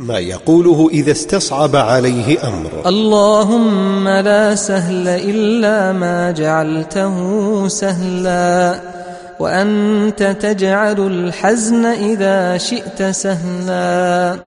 ما يقوله إذا استصعب عليه أمر. اللهم لا سهل إلا ما جعلته سهلا وأنت تجعل الحزن إذا شئت سهلا.